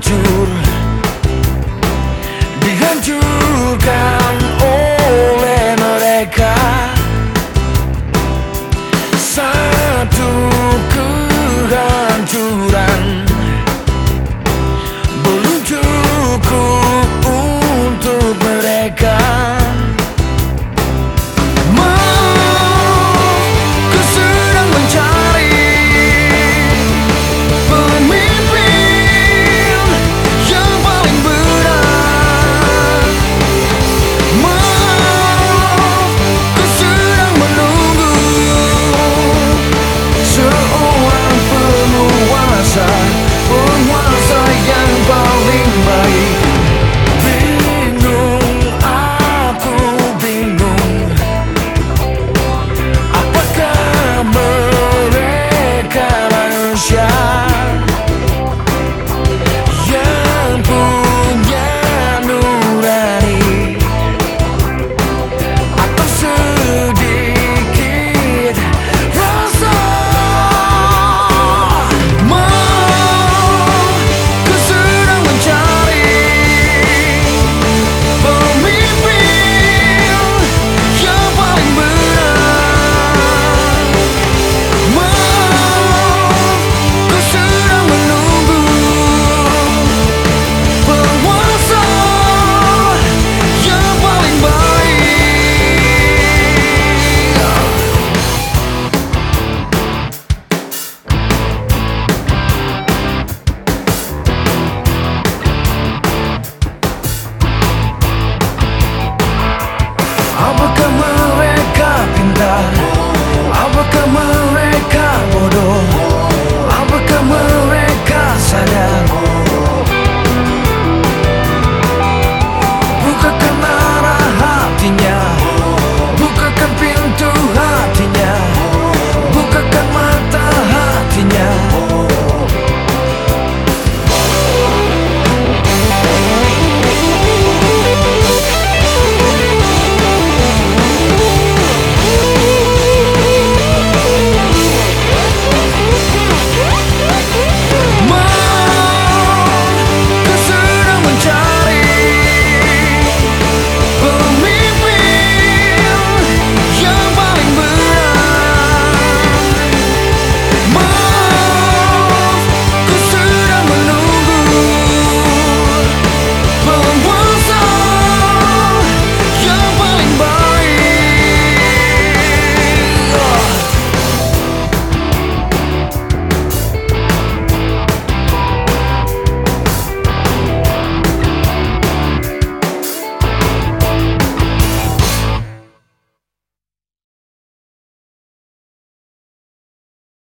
to